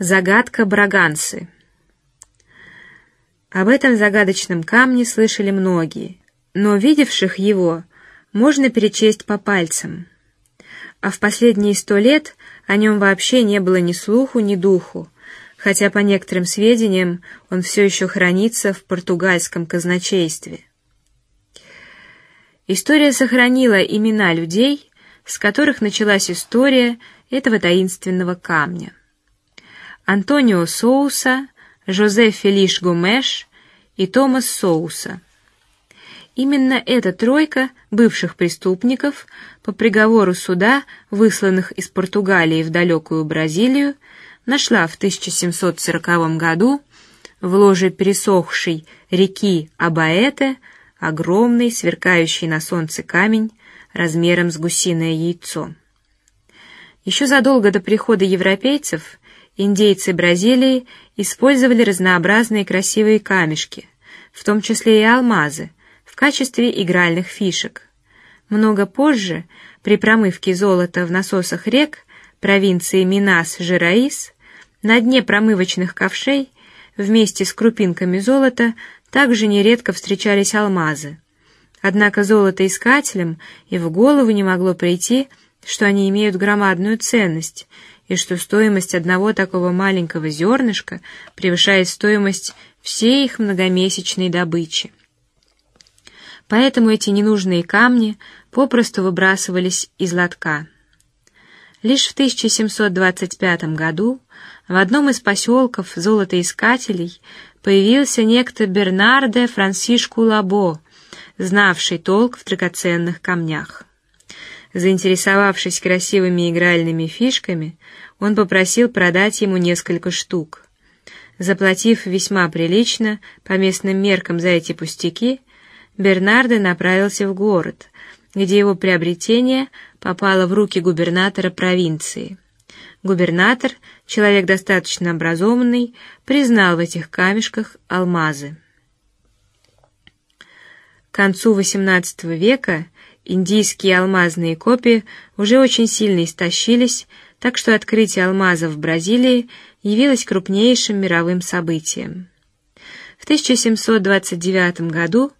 Загадка Брагансы. Об этом загадочном камне слышали многие, но видевших его можно перечесть по пальцам. А в последние сто лет о нем вообще не было ни слуху, ни духу, хотя по некоторым сведениям он все еще хранится в португальском казначействе. История сохранила имена людей, с которых началась история этого таинственного камня. Антонио Соуса, Жозе Фелиш Гомеш и Томас Соуса. Именно эта тройка бывших преступников по приговору суда, высланных из Португалии в далекую Бразилию, нашла в 1740 году в ложе пересохшей реки Абаэте огромный сверкающий на солнце камень размером с гусиное яйцо. Еще задолго до прихода европейцев Индейцы Бразилии использовали разнообразные красивые камешки, в том числе и алмазы, в качестве игральных фишек. Много позже, при промывке золота в насосах рек провинции Минас-Жераис, на дне промывочных ковшей вместе с крупинками золота также нередко встречались алмазы. Однако золотоискателям и в голову не могло прийти, что они имеют громадную ценность и что стоимость одного такого маленького зернышка превышает стоимость всей их многомесячной добычи. Поэтому эти ненужные камни попросту выбрасывались из лотка. Лишь в 1725 году в одном из поселков золотоискателей появился некто Бернарде Франсишку Лабо, знавший толк в драгоценных камнях. Заинтересовавшись красивыми игральными фишками, он попросил продать ему несколько штук. Заплатив весьма прилично по местным меркам за эти пустяки, Бернардо направился в город, где его приобретение попало в руки губернатора провинции. Губернатор, человек достаточно образованный, признал в этих камешках алмазы. К концу XVIII века Индийские алмазные копии уже очень сильно истощились, так что открытие алмазов в Бразилии явилось крупнейшим мировым событием. В 1729 году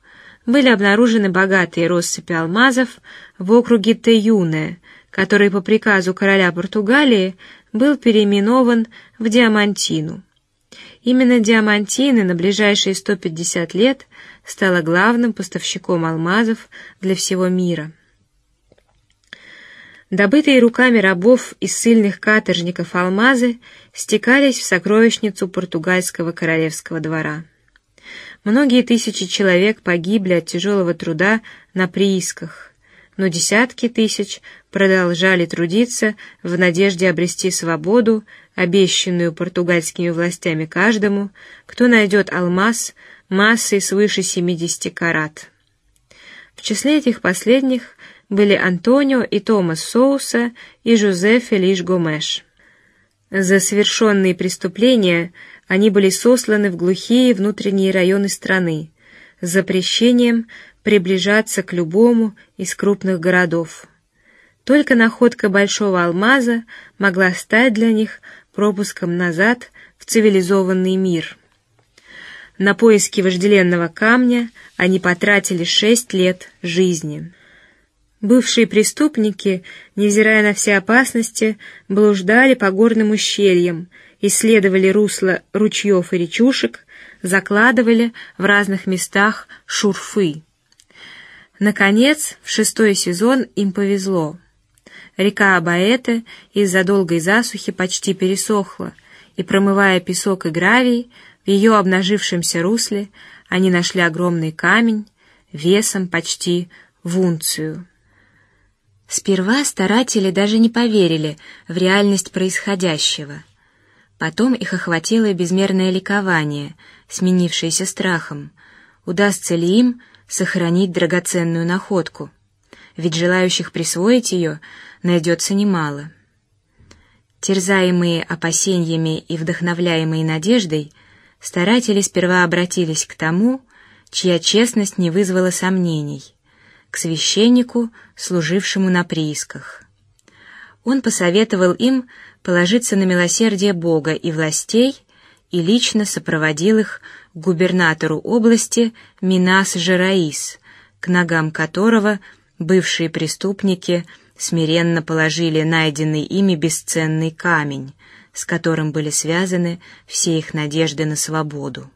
были обнаружены богатые россыпи алмазов в округе Теюне, который по приказу короля Португалии был переименован в Диамантину. Именно Диамантины на ближайшие 150 лет стала главным поставщиком алмазов для всего мира. Добытые руками рабов и ссыльных каторжников алмазы стекались в сокровищницу португальского королевского двора. Многие тысячи человек погибли от тяжелого труда на приисках, но десятки тысяч продолжали трудиться в надежде обрести свободу, обещанную португальскими властями каждому, кто найдет алмаз массой свыше 70 карат. В числе этих последних были Антонио и Томас Соуса и Жозеф Фелиш Гомеш. За совершенные преступления они были сосланы в глухие внутренние районы страны с запрещением приближаться к любому из крупных городов. Только находка большого алмаза могла стать для них пропуском назад в цивилизованный мир. На поиски вожделенного камня они потратили шесть лет жизни. Бывшие преступники, невзирая на все опасности, блуждали по горным ущельям, исследовали русла ручьев и речушек, закладывали в разных местах шурфы. Наконец, в шестой сезон им повезло. Река Абаэте из-за долгой засухи почти пересохла, и промывая песок и гравий, ее обнажившемся русле они нашли огромный камень весом почти в унцию. Сперва старатели даже не поверили в реальность происходящего. Потом их охватило безмерное ликование, сменившееся страхом. Удастся ли им сохранить драгоценную находку? Ведь желающих присвоить ее найдется немало. Терзаемые опасениями и вдохновляемые надеждой, старатели сперва обратились к тому, чья честность не вызвала сомнений, к священнику, служившему на приисках. Он посоветовал им положиться на милосердие Бога и властей и лично сопроводил их к губернатору области Минас Жераис, к ногам которого бывшие преступники смиренно положили найденный ими бесценный камень, с которым были связаны все их надежды на свободу.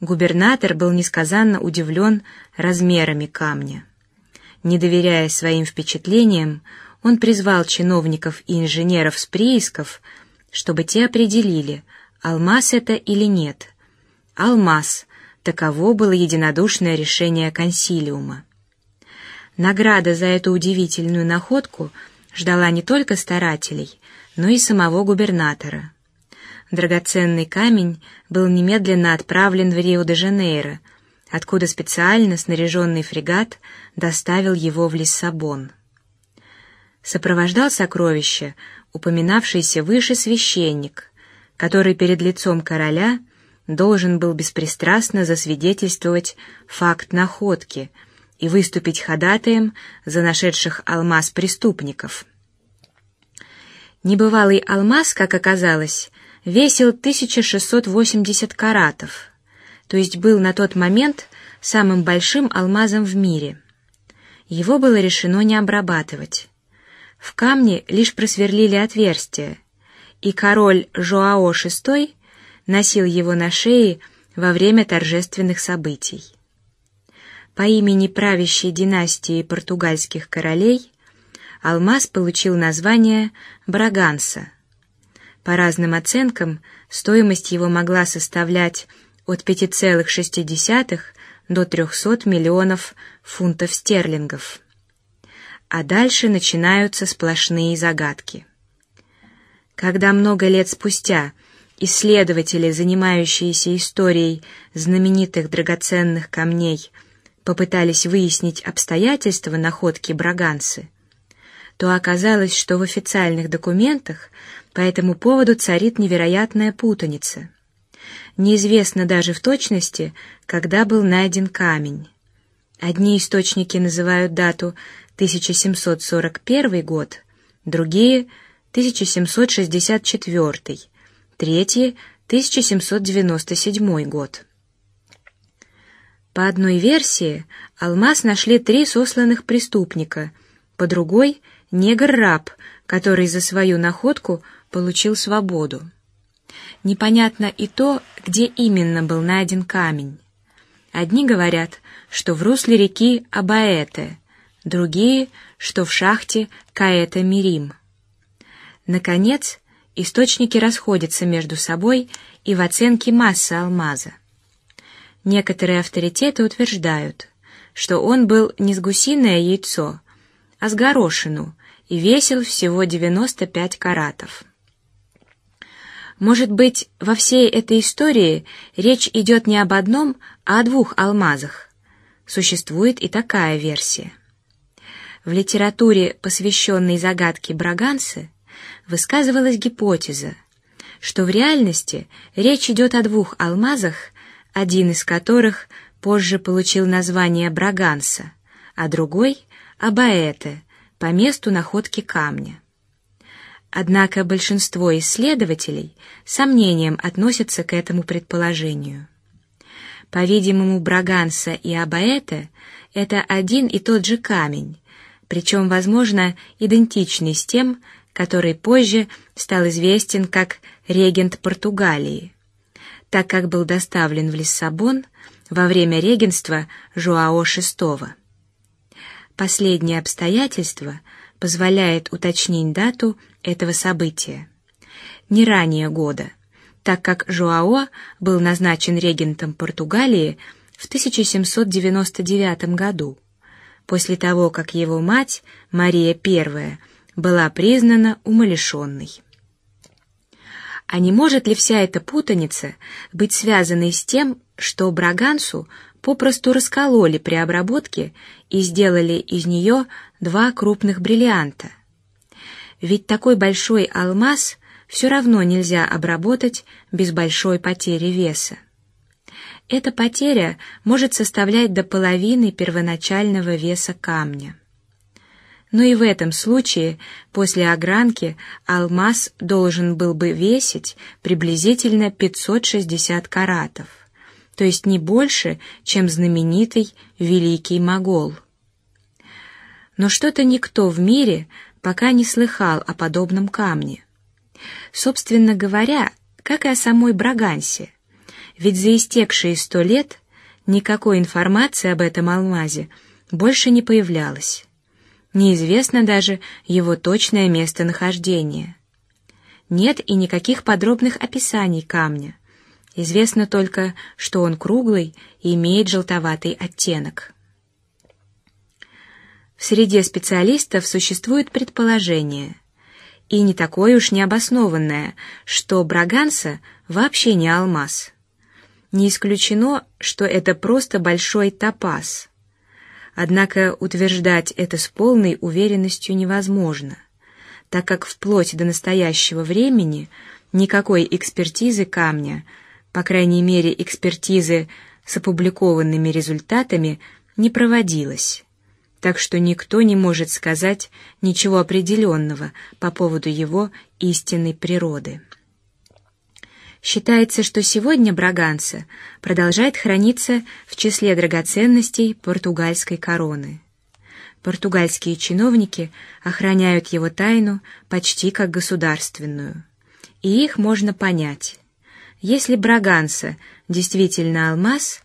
Губернатор был несказанно удивлен размерами камня. Не доверяя своим впечатлениям, он призвал чиновников и инженеров с приисков, чтобы те определили, алмаз это или нет. Алмаз. Таково было единодушное решение консилиума. Награда за эту удивительную находку ждала не только старателей, но и самого губернатора. Драгоценный камень был немедленно отправлен в Рио-де-Жанейро, откуда специально снаряженный фрегат доставил его в Лиссабон. Сопровождал сокровище упоминавшийся выше священник, который перед лицом короля должен был беспристрастно засвидетельствовать факт находки и выступить ходатаем за нашедших алмаз преступников. Небывалый алмаз, как оказалось, весил 1680 каратов, то есть был на тот момент самым большим алмазом в мире. Его было решено не обрабатывать. В камне лишь просверлили отверстие, и король Жоао VI носил его на шее во время торжественных событий. По имени правящей династии португальских королей алмаз получил название Браганса. По разным оценкам стоимость его могла составлять от 5,6 до 300 миллионов фунтов стерлингов. А дальше начинаются сплошные загадки. Когда много лет спустя исследователи, занимающиеся историей знаменитых драгоценных камней, попытались выяснить обстоятельства находки Брагансы, то оказалось, что в официальных документах по этому поводу царит невероятная путаница. Неизвестно даже в точности, когда был найден камень. Одни источники называют дату 1741 год, другие 1764, третьи 1797 год. По одной версии алмаз нашли три сосланных преступника, по другой негр-раб, который за свою находку получил свободу. Непонятно и то, где именно был найден камень. Одни говорят, что в русле реки Абаэте, другие, что в шахте Каэта-Мирим. Наконец, источники расходятся между собой и в оценке массы алмаза. Некоторые авторитеты утверждают, что он был не с гусиное яйцо, а с горошину и весил всего 95 каратов. Может быть, во всей этой истории речь идет не об одном, а о двух алмазах. Существует и такая версия. В литературе, посвященной загадке Брагансы, высказывалась гипотеза, что в реальности речь идет о двух алмазах, один из которых позже получил название Браганса, а другой — Абаэте, по месту находки камня. Однако большинство исследователей сомнением относятся к этому предположению. По-видимому, Браганса и Абаэте — это один и тот же камень, причем, возможно, идентичный с тем, который позже стал известен как регент Португалии, так как был доставлен в Лиссабон во время регенства Жуао VI. Последнее обстоятельство позволяет уточнить дату этого события. Не ранее года, так как Жуао был назначен регентом Португалии в 1799 году, после того, как его мать Мария I была признана умалишенной. А не может ли вся эта путаница быть связанной с тем, что Брагансу попросту раскололи при обработке и сделали из нее два крупных бриллианта? Ведь такой большой алмаз все равно нельзя обработать без большой потери веса. Эта потеря может составлять до половины первоначального веса камня. Но и в этом случае после огранки алмаз должен был бы весить приблизительно 560 каратов, то есть не больше, чем знаменитый великий могол. Но что-то никто в мире пока не слыхал о подобном камне. Собственно говоря, как и о самой Брагансе, ведь за истекшие сто лет никакой информации об этом алмазе больше не появлялось. Неизвестно даже его точное местонахождение. Нет и никаких подробных описаний камня. Известно только, что он круглый и имеет желтоватый оттенок. В среде специалистов существует предположение, и не такое уж необоснованное, что Браганса вообще не алмаз. Не исключено, что это просто большой топаз. Однако утверждать это с полной уверенностью невозможно, так как вплоть до настоящего времени никакой экспертизы камня, по крайней мере экспертизы с опубликованными результатами, не проводилась. Так что никто не может сказать ничего определенного по поводу его истинной природы. Считается, что сегодня Браганса продолжает храниться в числе драгоценностей португальской короны. Португальские чиновники охраняют его тайну почти как государственную, и их можно понять. Если Браганса действительно алмаз,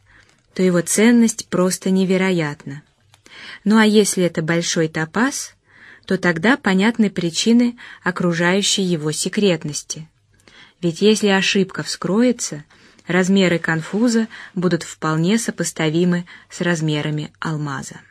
то его ценность просто невероятна. Ну а если это большой топаз, то тогда понятны причины окружающей его секретности. Ведь если ошибка вскроется, размеры конфуза будут вполне сопоставимы с размерами алмаза.